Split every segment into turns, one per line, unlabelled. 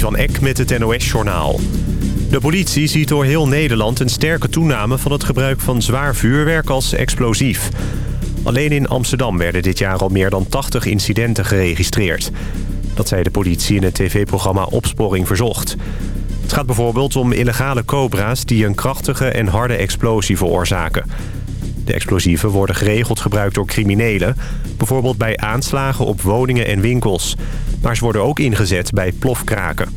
Van Eck met het NOS-journaal. De politie ziet door heel Nederland een sterke toename van het gebruik van zwaar vuurwerk als explosief. Alleen in Amsterdam werden dit jaar al meer dan 80 incidenten geregistreerd. Dat zei de politie in het tv-programma Opsporing Verzocht. Het gaat bijvoorbeeld om illegale cobra's die een krachtige en harde explosie veroorzaken. De explosieven worden geregeld gebruikt door criminelen... bijvoorbeeld bij aanslagen op woningen en winkels. Maar ze worden ook ingezet bij plofkraken.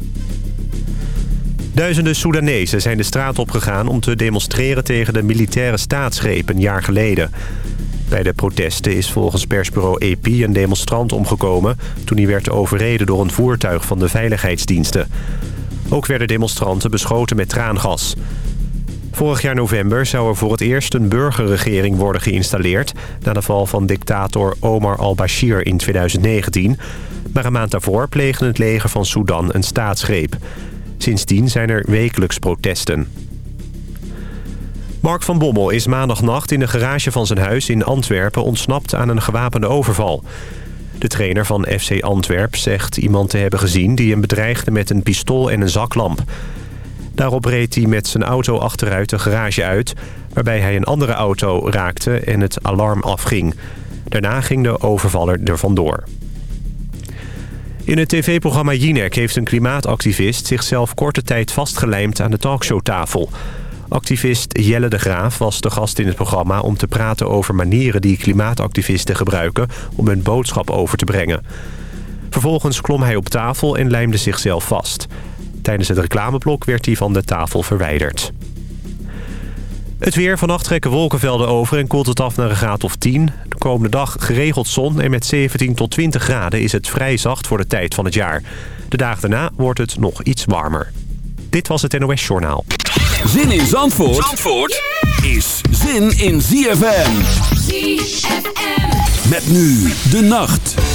Duizenden Soedanezen zijn de straat opgegaan om te demonstreren tegen de militaire staatsgreep een jaar geleden. Bij de protesten is volgens persbureau AP een demonstrant omgekomen... toen hij werd overreden door een voertuig van de veiligheidsdiensten. Ook werden demonstranten beschoten met traangas. Vorig jaar november zou er voor het eerst een burgerregering worden geïnstalleerd... na de val van dictator Omar al-Bashir in 2019. Maar een maand daarvoor pleegde het leger van Sudan een staatsgreep. Sindsdien zijn er wekelijks protesten. Mark van Bommel is maandagnacht in de garage van zijn huis in Antwerpen ontsnapt aan een gewapende overval. De trainer van FC Antwerp zegt iemand te hebben gezien die hem bedreigde met een pistool en een zaklamp. Daarop reed hij met zijn auto achteruit de garage uit... waarbij hij een andere auto raakte en het alarm afging. Daarna ging de overvaller er vandoor. In het tv-programma Jinek heeft een klimaatactivist... zichzelf korte tijd vastgelijmd aan de talkshowtafel. Activist Jelle de Graaf was de gast in het programma... om te praten over manieren die klimaatactivisten gebruiken... om hun boodschap over te brengen. Vervolgens klom hij op tafel en lijmde zichzelf vast... Tijdens het reclameblok werd hij van de tafel verwijderd. Het weer. Vannacht trekken wolkenvelden over en koelt het af naar een graad of 10. De komende dag geregeld zon en met 17 tot 20 graden is het vrij zacht voor de tijd van het jaar. De dagen daarna wordt het nog iets warmer. Dit was het NOS Journaal.
Zin in Zandvoort, Zandvoort is zin in ZFM. ZFM. Met nu de nacht.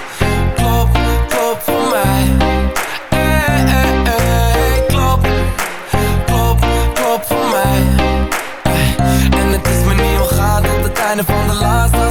eh, eh, eh, Klop, klop, klop voor mij. En het is me niet ontgaan tot het einde van de laatste